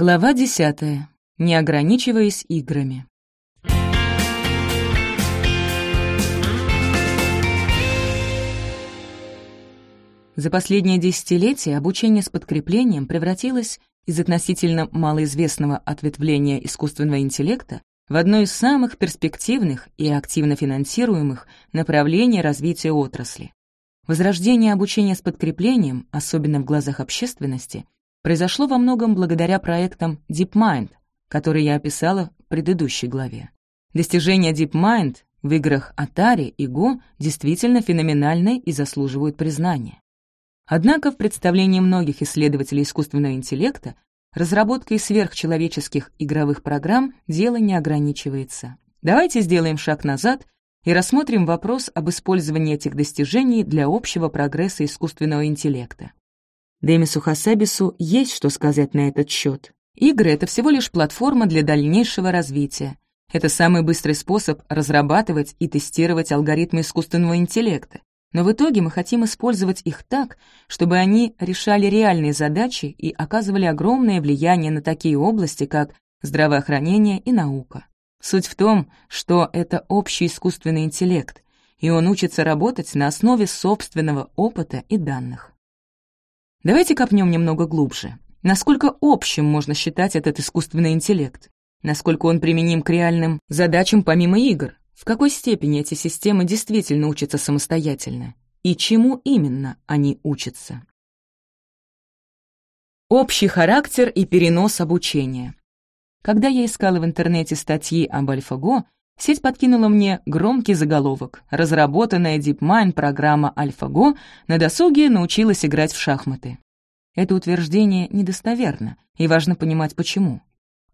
Глава 10. Не ограничиваясь играми. За последние десятилетия обучение с подкреплением превратилось из относительно малоизвестного ответвления искусственного интеллекта в одно из самых перспективных и активно финансируемых направлений развития отрасли. Возрождение обучения с подкреплением, особенно в глазах общественности, произошло во многом благодаря проектам DeepMind, которые я описала в предыдущей главе. Достижения DeepMind в играх Atari и Go действительно феноменальны и заслуживают признания. Однако в представлении многих исследователей искусственного интеллекта разработкой сверхчеловеческих игровых программ дело не ограничивается. Давайте сделаем шаг назад и рассмотрим вопрос об использовании этих достижений для общего прогресса искусственного интеллекта. Демису Хасабису есть что сказать на этот счет. Игры — это всего лишь платформа для дальнейшего развития. Это самый быстрый способ разрабатывать и тестировать алгоритмы искусственного интеллекта. Но в итоге мы хотим использовать их так, чтобы они решали реальные задачи и оказывали огромное влияние на такие области, как здравоохранение и наука. Суть в том, что это общий искусственный интеллект, и он учится работать на основе собственного опыта и данных. Давайте копнем немного глубже. Насколько общим можно считать этот искусственный интеллект? Насколько он применим к реальным задачам помимо игр? В какой степени эти системы действительно учатся самостоятельно? И чему именно они учатся? Общий характер и перенос обучения. Когда я искала в интернете статьи об AlphaGo, сеть подкинула мне громкий заголовок «Разработанная DeepMind программа AlphaGo на досуге научилась играть в шахматы». Это утверждение недостоверно, и важно понимать почему.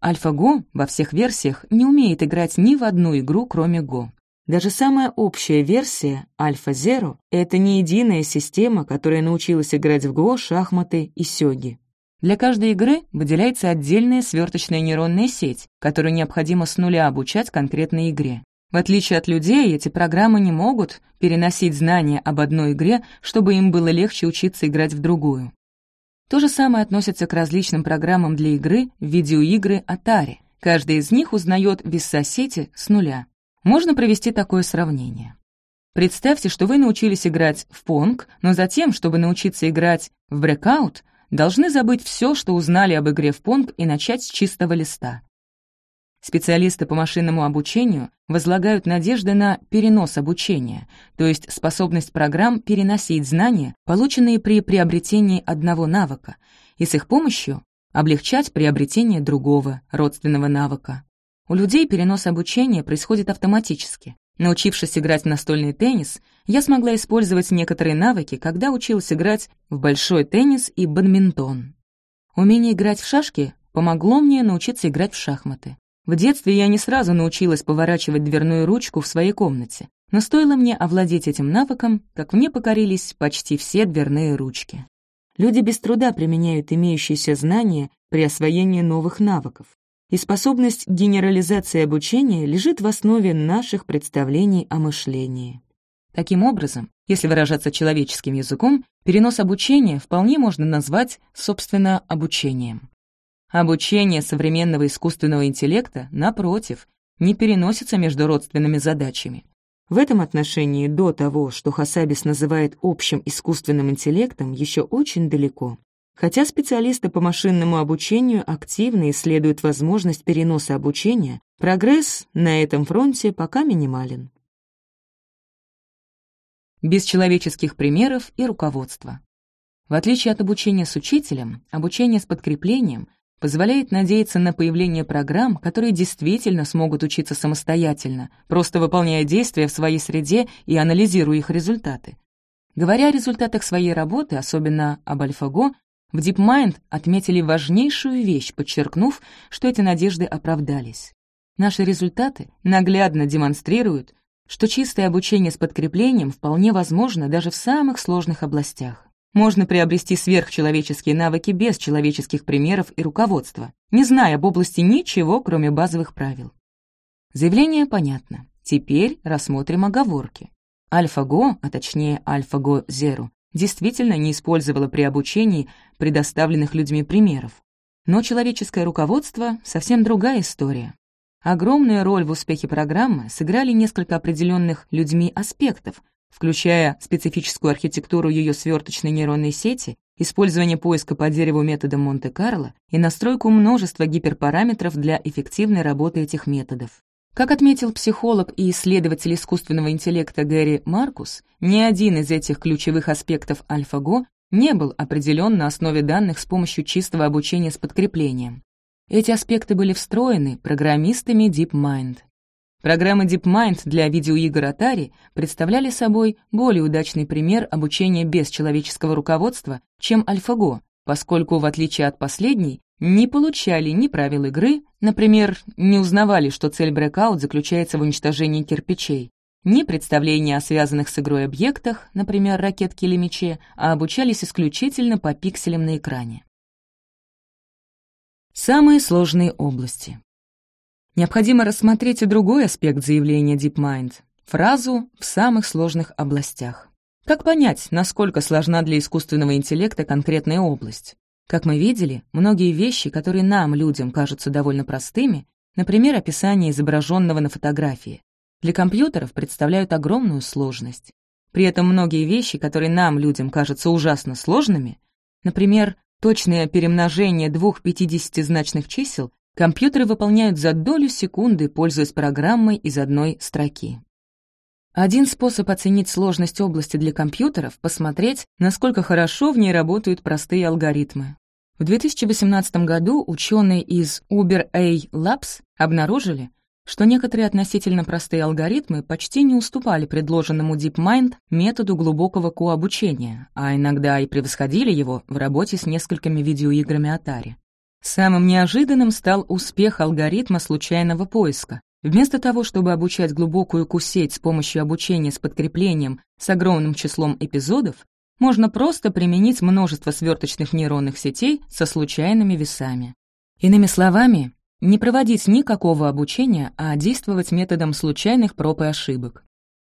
AlphaGo во всех версиях не умеет играть ни в одну игру, кроме Go. Даже самая общая версия, AlphaZero, это не единая система, которая научилась играть в Go, шахматы и сёги. Для каждой игры выделяется отдельная сверточная нейронная сеть, которую необходимо с нуля обучать конкретной игре. В отличие от людей, эти программы не могут переносить знания об одной игре, чтобы им было легче учиться играть в другую. То же самое относится к различным программам для игры в видеоигры Atari. Каждая из них узнает веса сети с нуля. Можно провести такое сравнение. Представьте, что вы научились играть в Понг, но затем, чтобы научиться играть в Breakout, должны забыть все, что узнали об игре в Понг и начать с чистого листа. Специалисты по машинному обучению возлагают надежды на перенос обучения, то есть способность программ переносить знания, полученные при приобретении одного навыка, и с их помощью облегчать приобретение другого, родственного навыка. У людей перенос обучения происходит автоматически. Научившись играть в настольный теннис, я смогла использовать некоторые навыки, когда училась играть в большой теннис и бадминтон. Умение играть в шашки помогло мне научиться играть в шахматы. В детстве я не сразу научилась поворачивать дверную ручку в своей комнате, но стоило мне овладеть этим навыком, как мне покорились почти все дверные ручки. Люди без труда применяют имеющиеся знания при освоении новых навыков, и способность генерализации обучения лежит в основе наших представлений о мышлении. Таким образом, если выражаться человеческим языком, перенос обучения вполне можно назвать, собственно, обучением. Обучение современного искусственного интеллекта, напротив, не переносится между родственными задачами. В этом отношении до того, что Хасабис называет общим искусственным интеллектом, еще очень далеко. Хотя специалисты по машинному обучению активно исследуют возможность переноса обучения, прогресс на этом фронте пока минимален. Без человеческих примеров и руководства. В отличие от обучения с учителем, обучение с подкреплением позволяет надеяться на появление программ, которые действительно смогут учиться самостоятельно, просто выполняя действия в своей среде и анализируя их результаты. Говоря о результатах своей работы, особенно об AlphaGo, в DeepMind отметили важнейшую вещь, подчеркнув, что эти надежды оправдались. Наши результаты наглядно демонстрируют, что чистое обучение с подкреплением вполне возможно даже в самых сложных областях. Можно приобрести сверхчеловеческие навыки без человеческих примеров и руководства, не зная об области ничего, кроме базовых правил. Заявление понятно. Теперь рассмотрим оговорки. AlphaGo, а точнее AlphaGo Zero, действительно не использовала при обучении предоставленных людьми примеров. Но человеческое руководство — совсем другая история. Огромную роль в успехе программы сыграли несколько определенных людьми аспектов, включая специфическую архитектуру ее сверточной нейронной сети, использование поиска по дереву методом Монте-Карло и настройку множества гиперпараметров для эффективной работы этих методов. Как отметил психолог и исследователь искусственного интеллекта Гэри Маркус, ни один из этих ключевых аспектов AlphaGo не был определен на основе данных с помощью чистого обучения с подкреплением. Эти аспекты были встроены программистами DeepMind. Программы DeepMind для видеоигр Atari представляли собой более удачный пример обучения без человеческого руководства, чем AlphaGo, поскольку, в отличие от последней, не получали ни правил игры, например, не узнавали, что цель Breakout заключается в уничтожении кирпичей, ни представления о связанных с игрой объектах, например, ракетке или мече, а обучались исключительно по пикселям на экране. Самые сложные области. Необходимо рассмотреть и другой аспект заявления DeepMind — фразу «в самых сложных областях». Как понять, насколько сложна для искусственного интеллекта конкретная область? Как мы видели, многие вещи, которые нам, людям, кажутся довольно простыми, например, описание изображенного на фотографии, для компьютеров представляют огромную сложность. При этом многие вещи, которые нам, людям, кажутся ужасно сложными, например, точное перемножение двух 50-значных чисел, компьютеры выполняют за долю секунды, пользуясь программой из одной строки. Один способ оценить сложность области для компьютеров — посмотреть, насколько хорошо в ней работают простые алгоритмы. В 2018 году ученые из Uber A Labs обнаружили, что некоторые относительно простые алгоритмы почти не уступали предложенному DeepMind методу глубокого кообучения, а иногда и превосходили его в работе с несколькими видеоиграми Atari. Самым неожиданным стал успех алгоритма случайного поиска. Вместо того, чтобы обучать глубокую кусеть с помощью обучения с подкреплением с огромным числом эпизодов, можно просто применить множество сверточных нейронных сетей со случайными весами. Иными словами, не проводить никакого обучения, а действовать методом случайных проб и ошибок.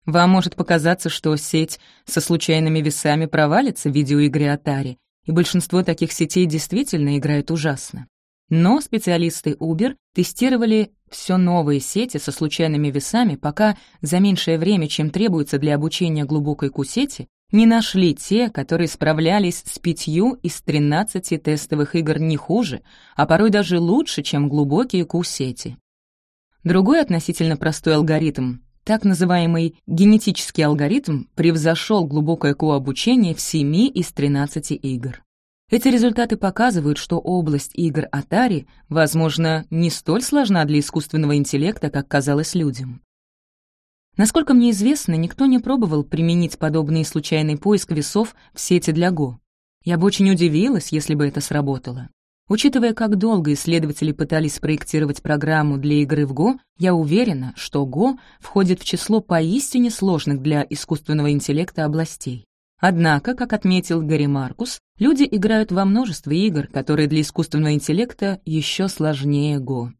Вам может показаться, что сеть со случайными весами провалится в видеоигре Atari, и большинство таких сетей действительно играют ужасно. Но специалисты Uber тестировали все новые сети со случайными весами, пока за меньшее время, чем требуется для обучения глубокой кусети, не нашли те, которые справлялись с пятью из 13 тестовых игр не хуже, а порой даже лучше, чем глубокие кусети. Другой относительно простой алгоритм, так называемый генетический алгоритм, превзошел глубокое кообучение в 7 из 13 игр. Эти результаты показывают, что область игр Atari, возможно, не столь сложна для искусственного интеллекта, как казалось людям. Насколько мне известно, никто не пробовал применить подобный случайный поиск весов в сети для Go. Я бы очень удивилась, если бы это сработало. Учитывая, как долго исследователи пытались спроектировать программу для игры в Go, я уверена, что Go входит в число поистине сложных для искусственного интеллекта областей. Однако, как отметил Гарри Маркус, люди играют во множество игр, которые для искусственного интеллекта еще сложнее Го.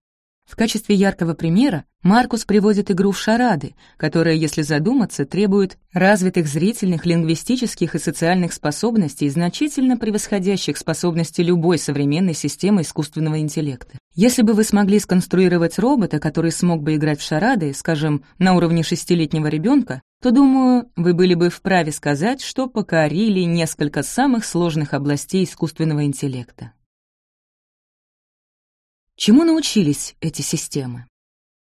В качестве яркого примера Маркус приводит игру в шарады, которая, если задуматься, требует развитых зрительных, лингвистических и социальных способностей, значительно превосходящих способности любой современной системы искусственного интеллекта. Если бы вы смогли сконструировать робота, который смог бы играть в шарады, скажем, на уровне шестилетнего ребенка, то, думаю, вы были бы вправе сказать, что покорили несколько самых сложных областей искусственного интеллекта. Чему научились эти системы?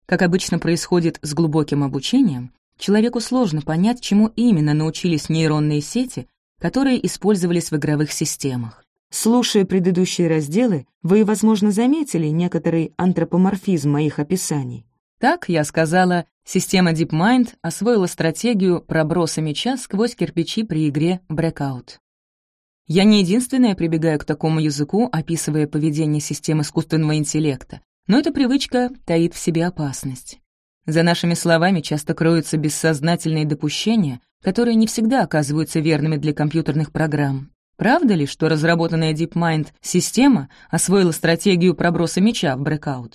Как обычно происходит с глубоким обучением, человеку сложно понять, чему именно научились нейронные сети, которые использовались в игровых системах. Слушая предыдущие разделы, вы, возможно, заметили некоторый антропоморфизм моих описаний. Так, я сказала, система DeepMind освоила стратегию проброса мяча сквозь кирпичи при игре Breakout. Я не единственная прибегаю к такому языку, описывая поведение систем искусственного интеллекта, но эта привычка таит в себе опасность. За нашими словами часто кроются бессознательные допущения, которые не всегда оказываются верными для компьютерных программ. Правда ли, что разработанная DeepMind система освоила стратегию проброса мяча в Breakout?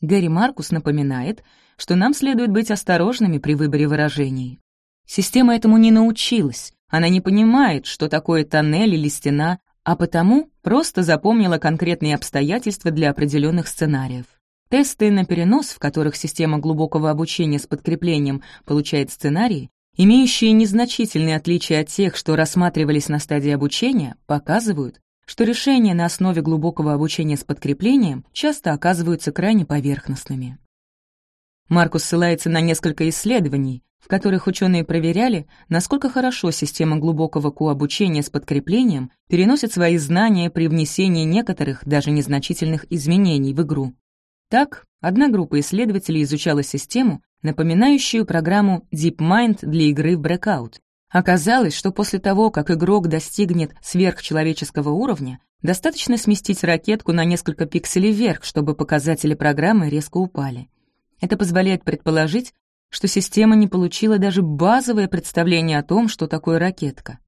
Гэри Маркус напоминает, что нам следует быть осторожными при выборе выражений. Система этому не научилась, она не понимает, что такое тоннель или стена, а потому просто запомнила конкретные обстоятельства для определенных сценариев. Тесты на перенос, в которых система глубокого обучения с подкреплением получает сценарии, имеющие незначительные отличия от тех, что рассматривались на стадии обучения, показывают, что решения на основе глубокого обучения с подкреплением часто оказываются крайне поверхностными. Маркус ссылается на несколько исследований, в которых ученые проверяли, насколько хорошо система глубокого ко-обучения с подкреплением переносит свои знания при внесении некоторых, даже незначительных изменений в игру. Так, одна группа исследователей изучала систему, напоминающую программу DeepMind для игры в Breakout. Оказалось, что после того, как игрок достигнет сверхчеловеческого уровня, достаточно сместить ракетку на несколько пикселей вверх, чтобы показатели программы резко упали. Это позволяет предположить, что система не получила даже базовое представление о том, что такое ракетка.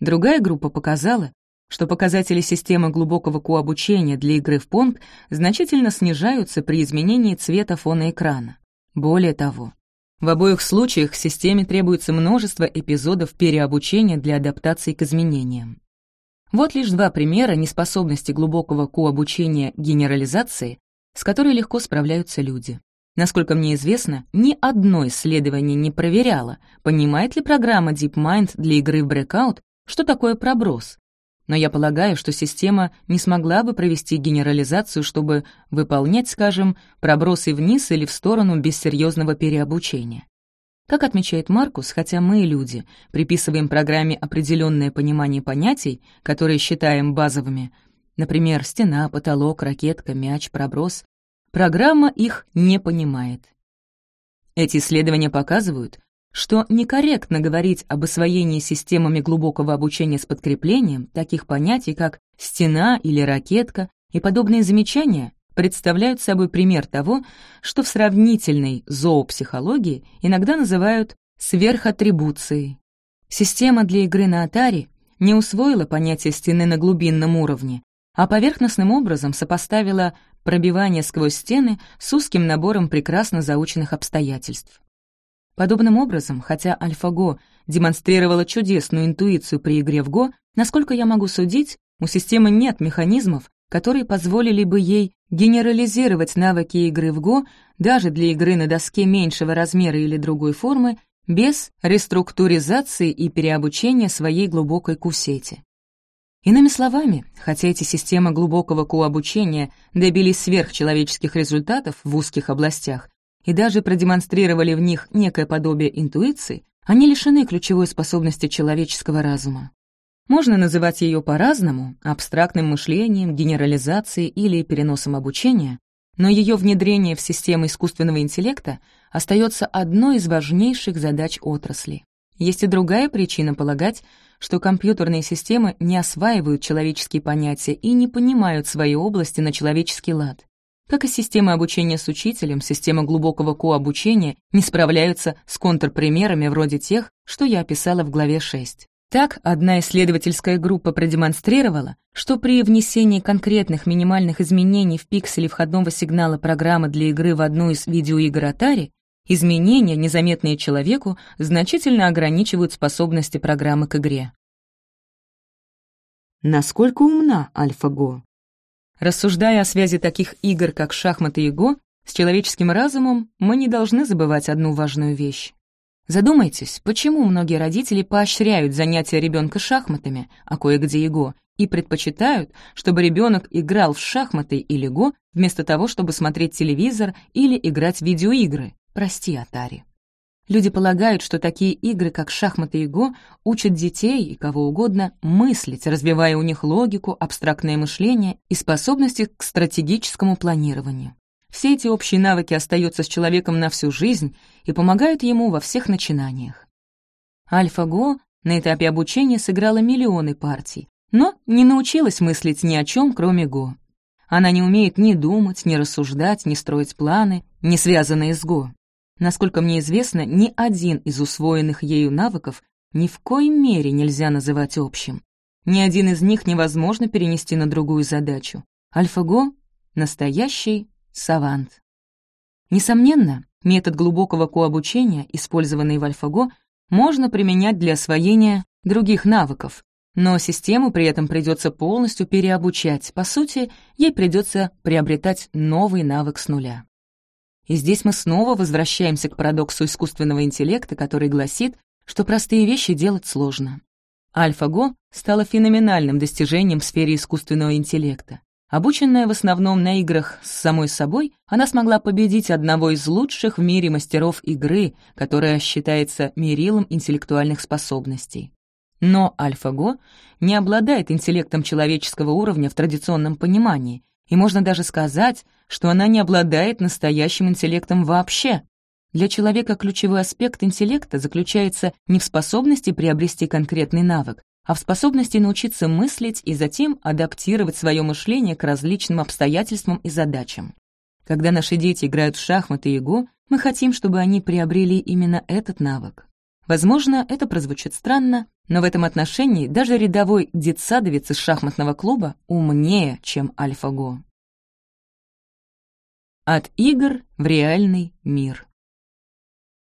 Другая группа показала, что показатели системы глубокого кообучения для игры в Понг значительно снижаются при изменении цвета фона экрана. Более того, в обоих случаях системе требуется множество эпизодов переобучения для адаптации к изменениям. Вот лишь два примера неспособности глубокого кообучения генерализации, с которой легко справляются люди. Насколько мне известно, ни одно исследование не проверяло, понимает ли программа DeepMind для игры в Breakout, что такое проброс, но я полагаю, что система не смогла бы провести генерализацию, чтобы выполнять, скажем, пробросы вниз или в сторону без серьезного переобучения. Как отмечает Маркус, хотя мы, люди, приписываем программе определенное понимание понятий, которые считаем базовыми, например, стена, потолок, ракетка, мяч, проброс, программа их не понимает. Эти исследования показывают, что некорректно говорить об освоении системами глубокого обучения с подкреплением таких понятий, как «стена» или «ракетка», и подобные замечания представляют собой пример того, что в сравнительной зоопсихологии иногда называют сверхатрибуцией. Система для игры на Atari не усвоила понятие стены на глубинном уровне, а поверхностным образом сопоставила пробивание сквозь стены с узким набором прекрасно заученных обстоятельств. Подобным образом, хотя AlphaGo демонстрировала чудесную интуицию при игре в Go, насколько я могу судить, у системы нет механизмов, которые позволили бы ей генерализировать навыки игры в Go даже для игры на доске меньшего размера или другой формы без реструктуризации и переобучения своей глубокой кусети. Иными словами, хотя эти системы глубокого кообучения добились сверхчеловеческих результатов в узких областях, и даже продемонстрировали в них некое подобие интуиции, они лишены ключевой способности человеческого разума. Можно называть ее по-разному, абстрактным мышлением, генерализацией или переносом обучения, но ее внедрение в систему искусственного интеллекта остается одной из важнейших задач отрасли. Есть и другая причина полагать, что компьютерные системы не осваивают человеческие понятия и не понимают свои области на человеческий лад. Как и система обучения с учителем, система глубокого кообучения не справляются с контрпримерами вроде тех, что я описала в главе 6. Так, одна исследовательская группа продемонстрировала, что при внесении конкретных минимальных изменений в пиксели входного сигнала программы для игры в одну из видеоигр Atari, изменения, незаметные человеку, значительно ограничивают способности программы к игре. Насколько умна AlphaGo? Рассуждая о связи таких игр, как шахматы и го, с человеческим разумом, мы не должны забывать одну важную вещь. Задумайтесь, почему многие родители поощряют занятия ребенка шахматами, а кое-где и го, и предпочитают, чтобы ребенок играл в шахматы или го, вместо того, чтобы смотреть телевизор или играть в видеоигры. Прости, Атари. Люди полагают, что такие игры, как шахматы и го, учат детей и кого угодно мыслить, развивая у них логику, абстрактное мышление и способности к стратегическому планированию. Все эти общие навыки остаются с человеком на всю жизнь и помогают ему во всех начинаниях. Альфа-Го на этапе обучения сыграла миллионы партий, но не научилась мыслить ни о чем, кроме Го. Она не умеет ни думать, ни рассуждать, ни строить планы, не связанные с Го. Насколько мне известно, ни один из усвоенных ею навыков ни в коей мере нельзя называть общим. Ни один из них невозможно перенести на другую задачу. Альфа-Го — настоящий савант. Несомненно, метод глубокого кообучения, использованный в Альфа-Го, можно применять для освоения других навыков, Но систему при этом придется полностью переобучать. По сути, ей придется приобретать новый навык с нуля. И здесь мы снова возвращаемся к парадоксу искусственного интеллекта, который гласит, что простые вещи делать сложно. AlphaGo стала феноменальным достижением в сфере искусственного интеллекта. Обученная в основном на играх с самой собой, она смогла победить одного из лучших в мире мастеров игры, которая считается мерилом интеллектуальных способностей. Но AlphaGo не обладает интеллектом человеческого уровня в традиционном понимании, и можно даже сказать, что она не обладает настоящим интеллектом вообще. Для человека ключевой аспект интеллекта заключается не в способности приобрести конкретный навык, а в способности научиться мыслить и затем адаптировать свое мышление к различным обстоятельствам и задачам. Когда наши дети играют в шахматы и го, мы хотим, чтобы они приобрели именно этот навык. Возможно, это прозвучит странно, но в этом отношении даже рядовой детсадовец из шахматного клуба умнее, чем Альфа-Го. От игр в реальный мир.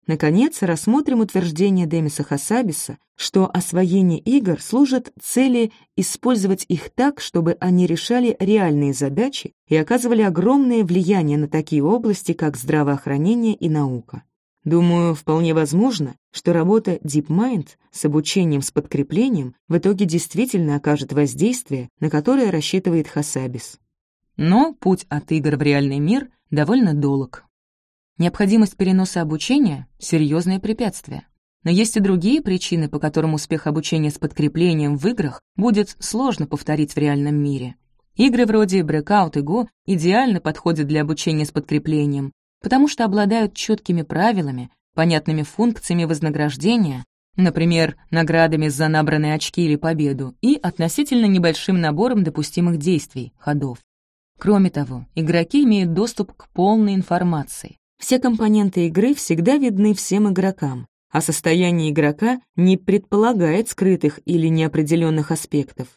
Наконец, рассмотрим утверждение Демиса Хасабиса, что освоение игр служит цели использовать их так, чтобы они решали реальные задачи и оказывали огромное влияние на такие области, как здравоохранение и наука. Думаю, вполне возможно, что работа DeepMind с обучением с подкреплением в итоге действительно окажет воздействие, на которое рассчитывает Хасабис. Но путь от игр в реальный мир довольно долг. Необходимость переноса обучения — серьезное препятствие. Но есть и другие причины, по которым успех обучения с подкреплением в играх будет сложно повторить в реальном мире. Игры вроде Breakout и Go идеально подходят для обучения с подкреплением, потому что обладают четкими правилами, понятными функциями вознаграждения, например, наградами за набранные очки или победу, и относительно небольшим набором допустимых действий, ходов. Кроме того, игроки имеют доступ к полной информации. Все компоненты игры всегда видны всем игрокам, а состояние игрока не предполагает скрытых или неопределенных аспектов.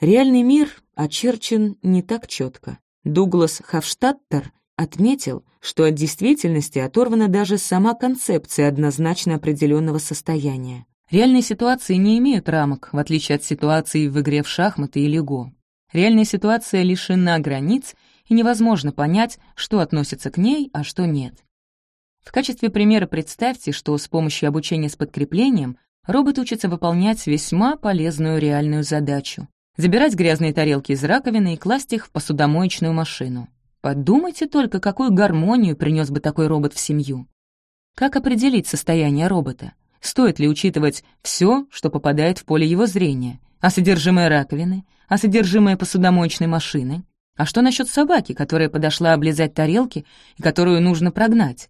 Реальный мир очерчен не так четко. Дуглас Хавштадтер отметил, что от действительности оторвана даже сама концепция однозначно определенного состояния. Реальные ситуации не имеют рамок, в отличие от ситуации в игре в шахматы или го. Реальная ситуация лишена границ, и невозможно понять, что относится к ней, а что нет. В качестве примера представьте, что с помощью обучения с подкреплением робот учится выполнять весьма полезную реальную задачу — забирать грязные тарелки из раковины и класть их в посудомоечную машину. Подумайте только, какую гармонию принес бы такой робот в семью. Как определить состояние робота? Стоит ли учитывать все, что попадает в поле его зрения? А содержимое раковины? А содержимое посудомоечной машины? А что насчет собаки, которая подошла облизать тарелки и которую нужно прогнать?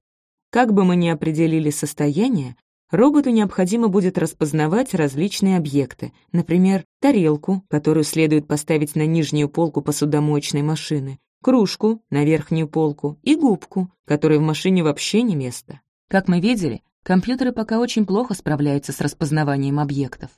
Как бы мы ни определили состояние, роботу необходимо будет распознавать различные объекты, например, тарелку, которую следует поставить на нижнюю полку посудомоечной машины, кружку на верхнюю полку и губку, которой в машине вообще не место. Как мы видели, компьютеры пока очень плохо справляются с распознаванием объектов.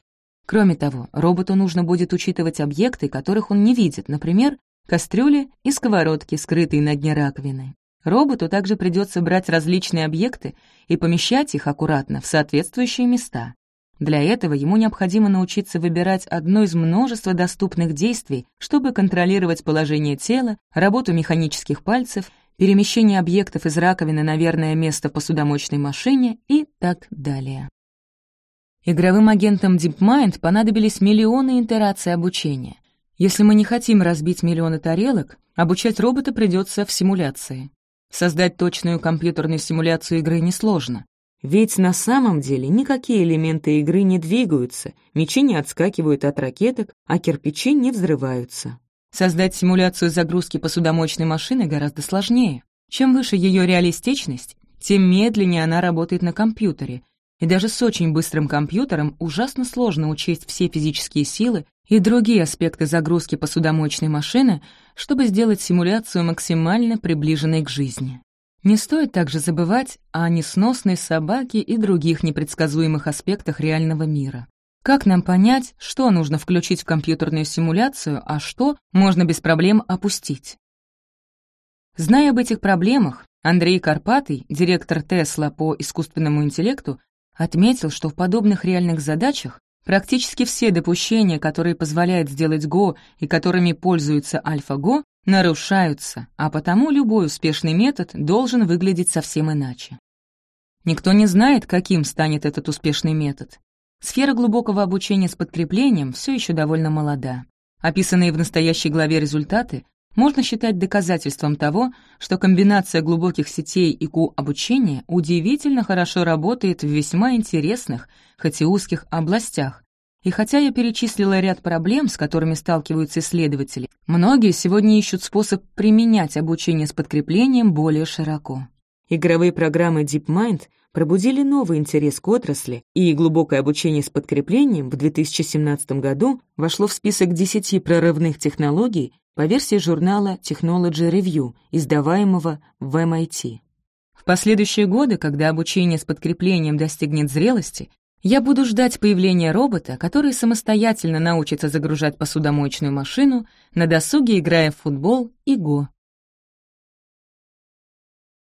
Кроме того, роботу нужно будет учитывать объекты, которых он не видит, например, кастрюли и сковородки, скрытые на дне раковины. Роботу также придется брать различные объекты и помещать их аккуратно в соответствующие места. Для этого ему необходимо научиться выбирать одно из множества доступных действий, чтобы контролировать положение тела, работу механических пальцев, перемещение объектов из раковины на верное место посудомоечной машине и так далее. Игровым агентам DeepMind понадобились миллионы итераций обучения. Если мы не хотим разбить миллионы тарелок, обучать робота придется в симуляции. Создать точную компьютерную симуляцию игры несложно. Ведь на самом деле никакие элементы игры не двигаются, мечи не отскакивают от ракеток, а кирпичи не взрываются. Создать симуляцию загрузки посудомоечной машины гораздо сложнее. Чем выше ее реалистичность, тем медленнее она работает на компьютере, и даже с очень быстрым компьютером ужасно сложно учесть все физические силы и другие аспекты загрузки посудомоечной машины, чтобы сделать симуляцию максимально приближенной к жизни. Не стоит также забывать о несносной собаке и других непредсказуемых аспектах реального мира. Как нам понять, что нужно включить в компьютерную симуляцию, а что можно без проблем опустить? Зная об этих проблемах, Андрей Карпатый, директор Тесла по искусственному интеллекту, отметил, что в подобных реальных задачах Практически все допущения, которые позволяет сделать Go и которыми пользуется AlphaGo, нарушаются, а потому любой успешный метод должен выглядеть совсем иначе. Никто не знает, каким станет этот успешный метод. Сфера глубокого обучения с подкреплением все еще довольно молода. Описанные в настоящей главе результаты можно считать доказательством того, что комбинация глубоких сетей и Q-обучения удивительно хорошо работает в весьма интересных, хоть и узких областях. И хотя я перечислила ряд проблем, с которыми сталкиваются исследователи, многие сегодня ищут способ применять обучение с подкреплением более широко. Игровые программы DeepMind пробудили новый интерес к отрасли, и глубокое обучение с подкреплением в 2017 году вошло в список 10 прорывных технологий, по версии журнала Technology Review, издаваемого в MIT. В последующие годы, когда обучение с подкреплением достигнет зрелости, я буду ждать появления робота, который самостоятельно научится загружать посудомоечную машину, на досуге играя в футбол и го.